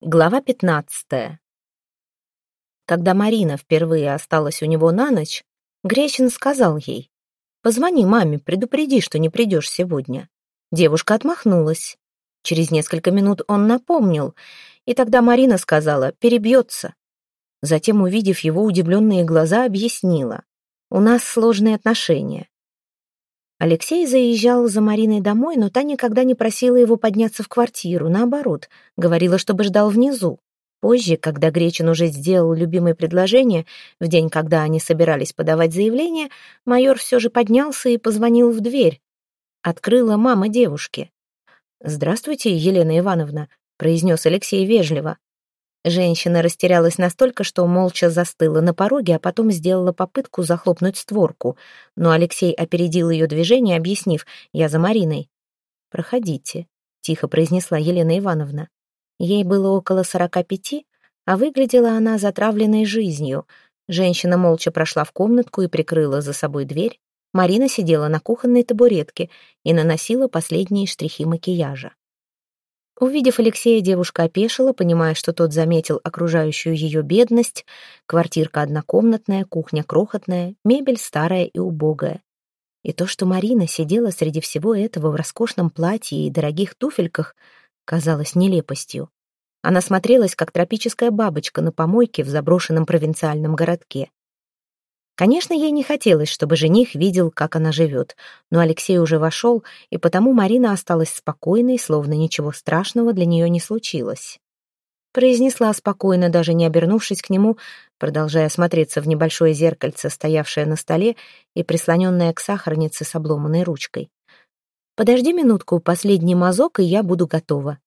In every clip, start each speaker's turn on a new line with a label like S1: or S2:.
S1: Глава пятнадцатая. Когда Марина впервые осталась у него на ночь, Гречин сказал ей, «Позвони маме, предупреди, что не придешь сегодня». Девушка отмахнулась. Через несколько минут он напомнил, и тогда Марина сказала, «Перебьется». Затем, увидев его удивленные глаза, объяснила, «У нас сложные отношения. Алексей заезжал за Мариной домой, но та никогда не просила его подняться в квартиру, наоборот, говорила, чтобы ждал внизу. Позже, когда Гречин уже сделал любимое предложение, в день, когда они собирались подавать заявление, майор все же поднялся и позвонил в дверь. Открыла мама девушки. «Здравствуйте, Елена Ивановна», — произнес Алексей вежливо. Женщина растерялась настолько, что молча застыла на пороге, а потом сделала попытку захлопнуть створку. Но Алексей опередил ее движение, объяснив «Я за Мариной». «Проходите», — тихо произнесла Елена Ивановна. Ей было около сорока пяти, а выглядела она затравленной жизнью. Женщина молча прошла в комнатку и прикрыла за собой дверь. Марина сидела на кухонной табуретке и наносила последние штрихи макияжа. Увидев Алексея, девушка опешила, понимая, что тот заметил окружающую ее бедность. Квартирка однокомнатная, кухня крохотная, мебель старая и убогая. И то, что Марина сидела среди всего этого в роскошном платье и дорогих туфельках, казалось нелепостью. Она смотрелась, как тропическая бабочка на помойке в заброшенном провинциальном городке. Конечно, ей не хотелось, чтобы жених видел, как она живет, но Алексей уже вошел, и потому Марина осталась спокойной, словно ничего страшного для нее не случилось. Произнесла спокойно, даже не обернувшись к нему, продолжая смотреться в небольшое зеркальце, стоявшее на столе и прислоненное к сахарнице с обломанной ручкой. «Подожди минутку, последний мазок, и я буду готова».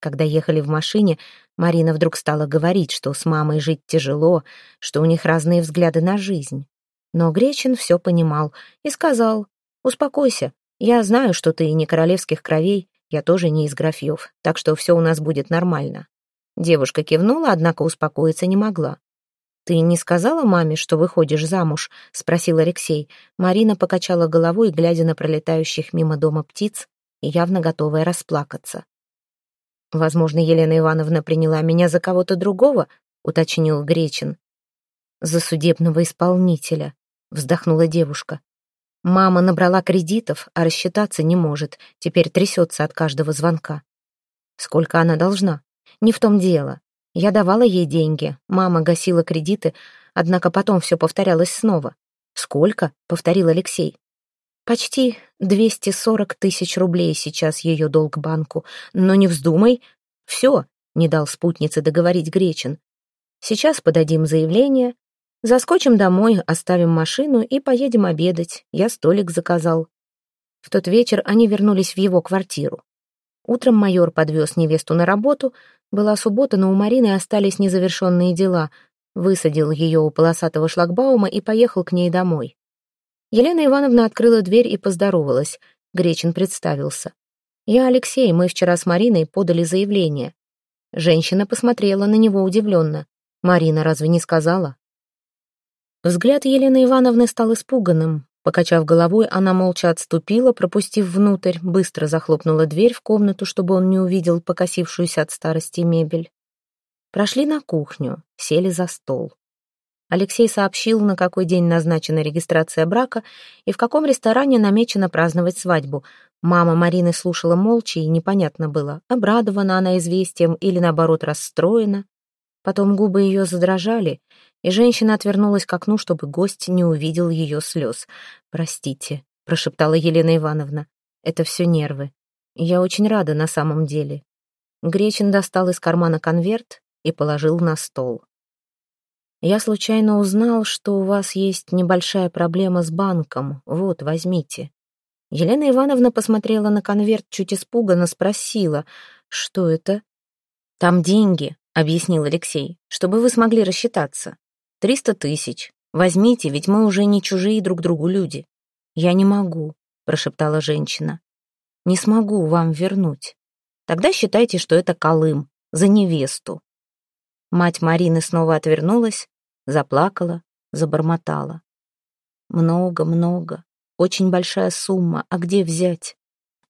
S1: Когда ехали в машине, Марина вдруг стала говорить, что с мамой жить тяжело, что у них разные взгляды на жизнь. Но Гречин все понимал и сказал, «Успокойся, я знаю, что ты не королевских кровей, я тоже не из графьев, так что все у нас будет нормально». Девушка кивнула, однако успокоиться не могла. «Ты не сказала маме, что выходишь замуж?» — спросил Алексей. Марина покачала головой, глядя на пролетающих мимо дома птиц и явно готовая расплакаться. «Возможно, Елена Ивановна приняла меня за кого-то другого», — уточнил Гречин. «За судебного исполнителя», — вздохнула девушка. «Мама набрала кредитов, а рассчитаться не может, теперь трясется от каждого звонка. Сколько она должна? Не в том дело. Я давала ей деньги, мама гасила кредиты, однако потом все повторялось снова. «Сколько?» — повторил Алексей. Почти 240 тысяч рублей сейчас ее долг банку. Но не вздумай. Все, не дал спутнице договорить Гречин. Сейчас подадим заявление, заскочим домой, оставим машину и поедем обедать. Я столик заказал. В тот вечер они вернулись в его квартиру. Утром майор подвез невесту на работу. Была суббота, но у Марины остались незавершенные дела. Высадил ее у полосатого шлагбаума и поехал к ней домой. Елена Ивановна открыла дверь и поздоровалась. Гречин представился. «Я Алексей, мы вчера с Мариной подали заявление». Женщина посмотрела на него удивленно. «Марина разве не сказала?» Взгляд Елены Ивановны стал испуганным. Покачав головой, она молча отступила, пропустив внутрь, быстро захлопнула дверь в комнату, чтобы он не увидел покосившуюся от старости мебель. Прошли на кухню, сели за стол. Алексей сообщил, на какой день назначена регистрация брака и в каком ресторане намечено праздновать свадьбу. Мама Марины слушала молча, и непонятно было, обрадована она известием или, наоборот, расстроена. Потом губы ее задрожали, и женщина отвернулась к окну, чтобы гость не увидел ее слез. «Простите», — прошептала Елена Ивановна, — «это все нервы. Я очень рада на самом деле». Гречин достал из кармана конверт и положил на стол. Я случайно узнал, что у вас есть небольшая проблема с банком. Вот, возьмите». Елена Ивановна посмотрела на конверт, чуть испуганно спросила, что это? «Там деньги», — объяснил Алексей, «чтобы вы смогли рассчитаться. Триста тысяч. Возьмите, ведь мы уже не чужие друг другу люди». «Я не могу», — прошептала женщина. «Не смогу вам вернуть. Тогда считайте, что это Колым, за невесту». Мать Марины снова отвернулась, заплакала, забормотала. Много, много, очень большая сумма, а где взять?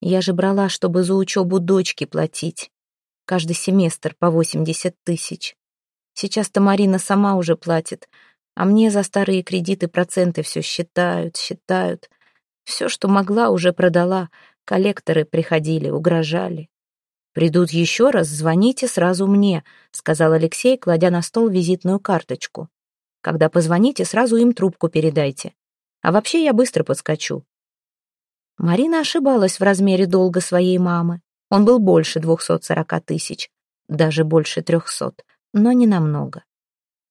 S1: Я же брала, чтобы за учебу дочки платить. каждый семестр по 80 тысяч. Сейчас-то Марина сама уже платит, а мне за старые кредиты проценты все считают, считают. Все, что могла, уже продала. Коллекторы приходили, угрожали. «Придут еще раз, звоните сразу мне», — сказал Алексей, кладя на стол визитную карточку. «Когда позвоните, сразу им трубку передайте. А вообще я быстро подскочу». Марина ошибалась в размере долга своей мамы. Он был больше 240 тысяч, даже больше 300, но не намного.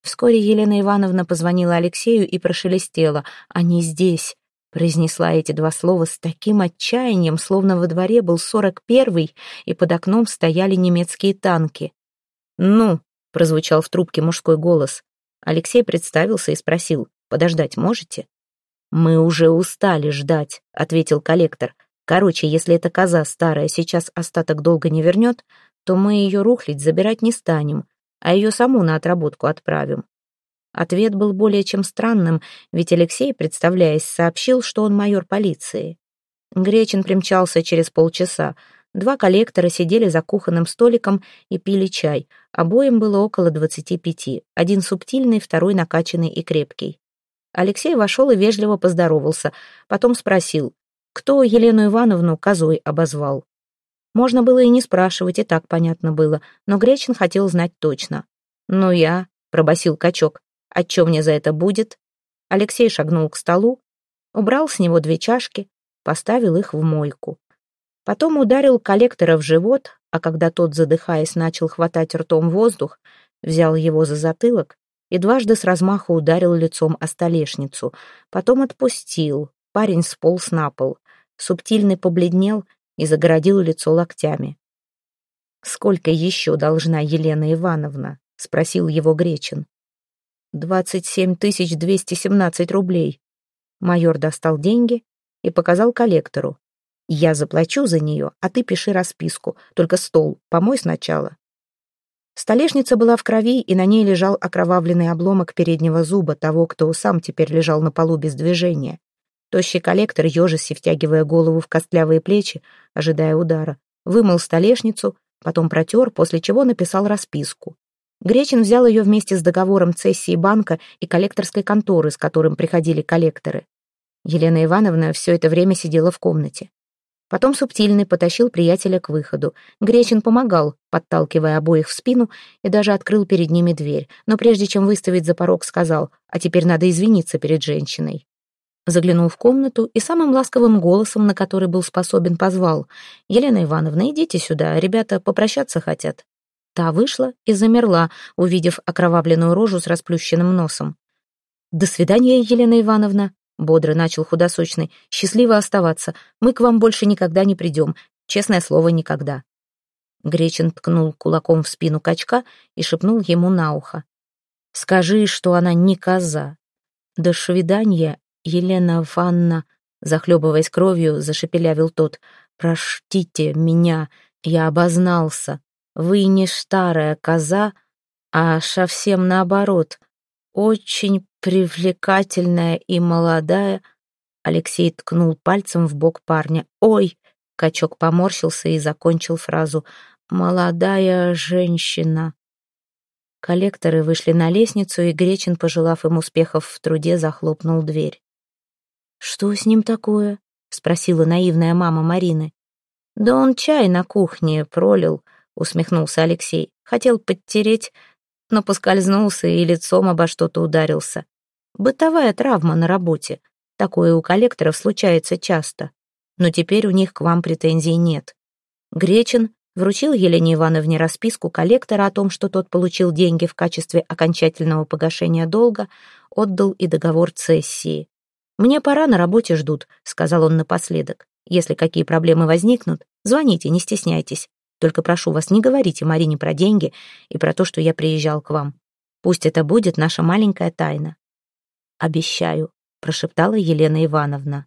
S1: Вскоре Елена Ивановна позвонила Алексею и прошелестела. «Они здесь произнесла эти два слова с таким отчаянием, словно во дворе был сорок первый, и под окном стояли немецкие танки. «Ну», — прозвучал в трубке мужской голос. Алексей представился и спросил, «Подождать можете?» «Мы уже устали ждать», — ответил коллектор. «Короче, если эта коза старая сейчас остаток долго не вернет, то мы ее рухлить забирать не станем, а ее саму на отработку отправим. Ответ был более чем странным, ведь Алексей, представляясь, сообщил, что он майор полиции. Гречин примчался через полчаса. Два коллектора сидели за кухонным столиком и пили чай. Обоим было около двадцати пяти. Один субтильный, второй накачанный и крепкий. Алексей вошел и вежливо поздоровался. Потом спросил, кто Елену Ивановну козой обозвал. Можно было и не спрашивать, и так понятно было, но Гречин хотел знать точно. «Ну я», — пробасил качок, а что мне за это будет? Алексей шагнул к столу, убрал с него две чашки, поставил их в мойку. Потом ударил коллектора в живот, а когда тот, задыхаясь, начал хватать ртом воздух, взял его за затылок и дважды с размаху ударил лицом о столешницу. Потом отпустил. Парень сполз на пол. Субтильный побледнел и загородил лицо локтями. «Сколько еще должна Елена Ивановна?» — спросил его Гречин. «Двадцать семь тысяч двести семнадцать рублей». Майор достал деньги и показал коллектору. «Я заплачу за нее, а ты пиши расписку. Только стол помой сначала». Столешница была в крови, и на ней лежал окровавленный обломок переднего зуба того, кто сам теперь лежал на полу без движения. Тощий коллектор, ежась и втягивая голову в костлявые плечи, ожидая удара, вымыл столешницу, потом протер, после чего написал расписку. Гречин взял ее вместе с договором цессии банка и коллекторской конторы, с которым приходили коллекторы. Елена Ивановна все это время сидела в комнате. Потом Субтильный потащил приятеля к выходу. Гречин помогал, подталкивая обоих в спину, и даже открыл перед ними дверь. Но прежде чем выставить за порог, сказал, а теперь надо извиниться перед женщиной. Заглянул в комнату и самым ласковым голосом, на который был способен, позвал. «Елена Ивановна, идите сюда, ребята попрощаться хотят». Та вышла и замерла, увидев окровавленную рожу с расплющенным носом. «До свидания, Елена Ивановна», — бодро начал худосочный. «Счастливо оставаться. Мы к вам больше никогда не придем. Честное слово, никогда». Гречин ткнул кулаком в спину качка и шепнул ему на ухо. «Скажи, что она не коза». «До свидания, Елена Ванна», — захлебываясь кровью, зашепелявил тот. «Простите меня, я обознался». Вы не старая коза, а совсем наоборот, очень привлекательная и молодая. Алексей ткнул пальцем в бок парня. «Ой!» — качок поморщился и закончил фразу. «Молодая женщина». Коллекторы вышли на лестницу, и Гречин, пожелав им успехов в труде, захлопнул дверь. «Что с ним такое?» — спросила наивная мама Марины. «Да он чай на кухне пролил», усмехнулся Алексей. Хотел подтереть, но поскользнулся и лицом обо что-то ударился. Бытовая травма на работе. Такое у коллекторов случается часто. Но теперь у них к вам претензий нет. Гречин вручил Елене Ивановне расписку коллектора о том, что тот получил деньги в качестве окончательного погашения долга, отдал и договор цессии. «Мне пора, на работе ждут», — сказал он напоследок. «Если какие проблемы возникнут, звоните, не стесняйтесь. Только прошу вас, не говорите Марине про деньги и про то, что я приезжал к вам. Пусть это будет наша маленькая тайна». «Обещаю», — прошептала Елена Ивановна.